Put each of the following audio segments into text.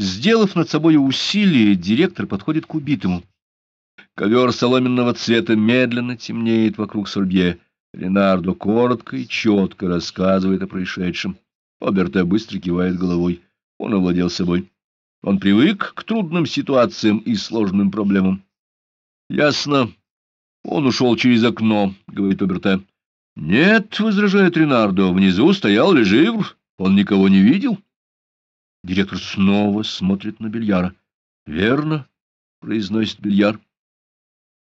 Сделав над собой усилие, директор подходит к убитому. Ковер соломенного цвета медленно темнеет вокруг Сорбье. Ренардо коротко и четко рассказывает о происшедшем. Оберте быстро кивает головой. Он овладел собой. Он привык к трудным ситуациям и сложным проблемам. — Ясно. Он ушел через окно, — говорит Оберте. — Нет, — возражает Ренардо, — внизу стоял Леживр. Он никого не видел. Директор снова смотрит на Бельяра. — Верно, — произносит Бельяр.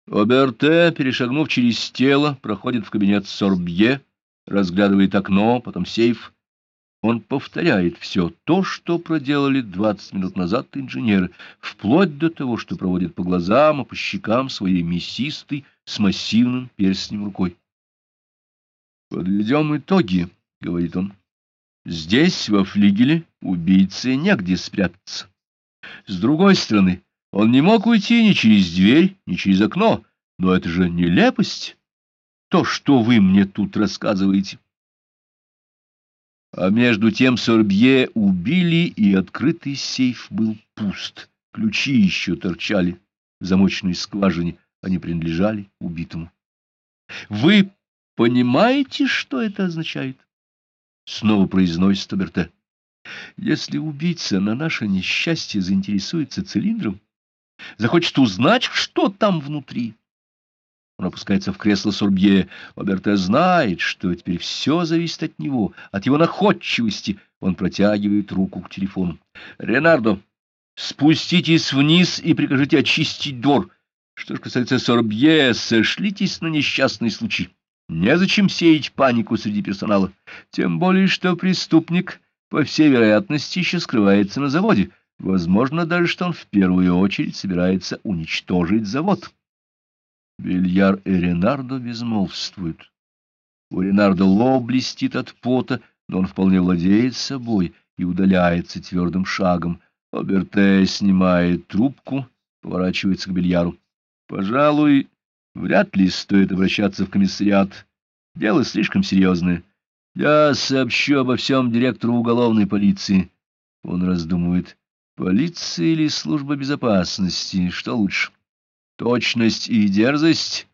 Оберте, перешагнув через тело, проходит в кабинет Сорбье, разглядывает окно, потом сейф. Он повторяет все то, что проделали двадцать минут назад инженеры, вплоть до того, что проводит по глазам и по щекам своей мясистой с массивным перстнем рукой. «Подведем итоги», — говорит он. «Здесь, во флигеле, убийце негде спрятаться. С другой стороны, он не мог уйти ни через дверь, ни через окно, но это же нелепость, то, что вы мне тут рассказываете. А между тем Сорбье убили, и открытый сейф был пуст. Ключи еще торчали в замочной скважине, они принадлежали убитому. Вы понимаете, что это означает? Снова произносит Тоберте. Если убийца на наше несчастье заинтересуется цилиндром, захочет узнать, что там внутри. Он опускается в кресло Сурбье. Оберте знает, что теперь все зависит от него, от его находчивости. Он протягивает руку к телефону. «Ренардо, спуститесь вниз и прикажите очистить двор. Что же касается Сорбье, сошлитесь на несчастный случай. Незачем сеять панику среди персонала. Тем более, что преступник, по всей вероятности, еще скрывается на заводе. Возможно даже, что он в первую очередь собирается уничтожить завод. Бельяр и Ренардо безмолвствуют. У Ренардо лоб блестит от пота, но он вполне владеет собой и удаляется твердым шагом. Оберте снимает трубку, поворачивается к Бельяру. Пожалуй, вряд ли стоит обращаться в комиссариат. Дело слишком серьезное. Я сообщу обо всем директору уголовной полиции. Он раздумывает. Полиция или служба безопасности? Что лучше? Точность и дерзость,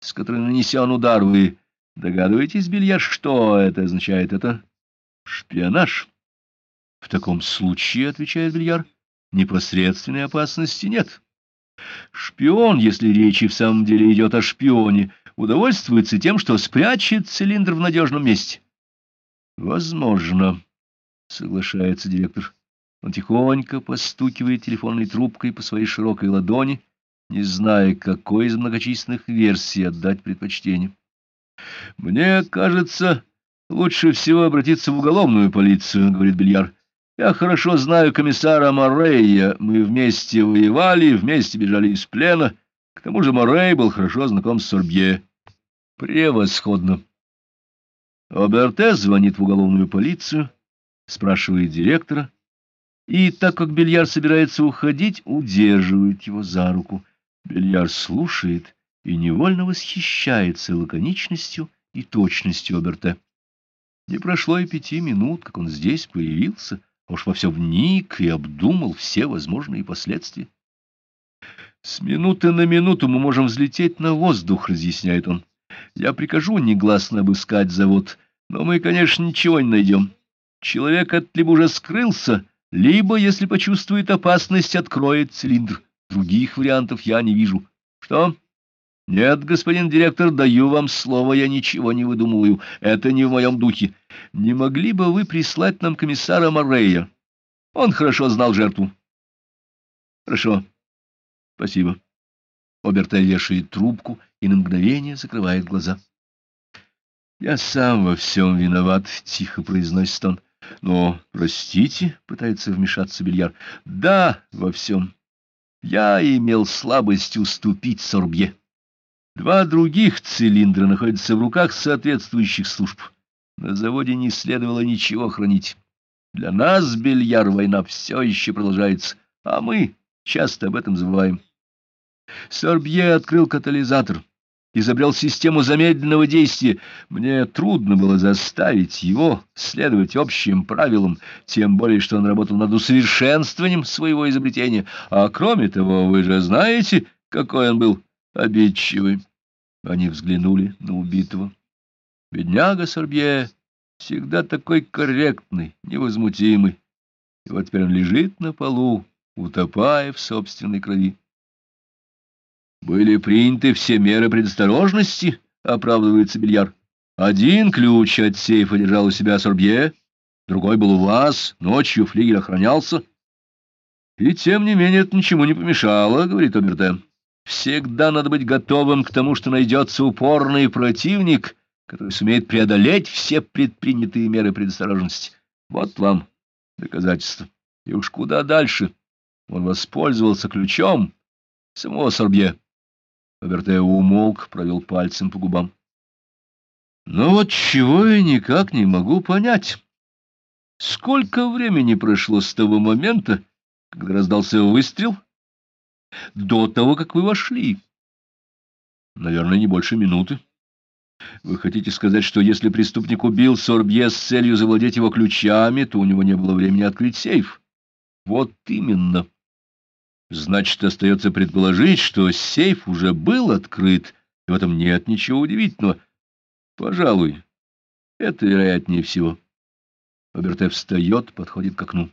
с которой нанесен удар, вы догадываетесь, Бельяр, что это означает? Это шпионаж. В таком случае, — отвечает Бельяр, — непосредственной опасности нет. Шпион, если речь и в самом деле идет о шпионе, удовольствуется тем, что спрячет цилиндр в надежном месте. — Возможно, — соглашается директор. Он тихонько постукивает телефонной трубкой по своей широкой ладони, не зная, какой из многочисленных версий отдать предпочтение. «Мне кажется, лучше всего обратиться в уголовную полицию», — говорит Бельяр. «Я хорошо знаю комиссара Моррея. Мы вместе воевали, вместе бежали из плена. К тому же Моррей был хорошо знаком с Сорбье». «Превосходно». Оберте звонит в уголовную полицию, спрашивает директора, и, так как Бельяр собирается уходить, удерживает его за руку. Бельяр слушает и невольно восхищается лаконичностью и точностью Оберте. Не прошло и пяти минут, как он здесь появился, уж во все вник и обдумал все возможные последствия. «С минуты на минуту мы можем взлететь на воздух», — разъясняет он. «Я прикажу негласно обыскать завод, но мы, конечно, ничего не найдем. Человек от либо уже скрылся, либо, если почувствует опасность, откроет цилиндр. Других вариантов я не вижу. Что? Нет, господин директор, даю вам слово, я ничего не выдумываю. Это не в моем духе. Не могли бы вы прислать нам комиссара Моррея? Он хорошо знал жертву. Хорошо. Спасибо. Оберта вешает трубку и на мгновение закрывает глаза. «Я сам во всем виноват», — тихо произносит он. Но, простите, пытается вмешаться Бельяр. Да, во всем. Я имел слабость уступить Сорбье. Два других цилиндра находятся в руках соответствующих служб. На заводе не следовало ничего хранить. Для нас, Бельяр, война все еще продолжается, а мы часто об этом забываем. Сорбье открыл катализатор изобрел систему замедленного действия. Мне трудно было заставить его следовать общим правилам, тем более, что он работал над усовершенствованием своего изобретения. А кроме того, вы же знаете, какой он был обидчивый. Они взглянули на убитого. Бедняга Сорбье всегда такой корректный, невозмутимый. И вот теперь он лежит на полу, утопая в собственной крови. Были приняты все меры предосторожности, оправдывается Бильяр. Один ключ от сейфа держал у себя Сорбье, другой был у вас, ночью флигель охранялся. И тем не менее это ничему не помешало, говорит Обертен. Всегда надо быть готовым к тому, что найдется упорный противник, который сумеет преодолеть все предпринятые меры предосторожности. Вот вам доказательство. И уж куда дальше. Он воспользовался ключом самого Сорбье. Абертео умолк, провел пальцем по губам. Но вот чего я никак не могу понять. Сколько времени прошло с того момента, когда раздался выстрел, до того, как вы вошли? Наверное, не больше минуты. Вы хотите сказать, что если преступник убил Сорбье с целью завладеть его ключами, то у него не было времени открыть сейф? Вот именно. Значит, остается предположить, что сейф уже был открыт, и в этом нет ничего удивительного. Пожалуй, это вероятнее всего. Роберте встает, подходит к окну.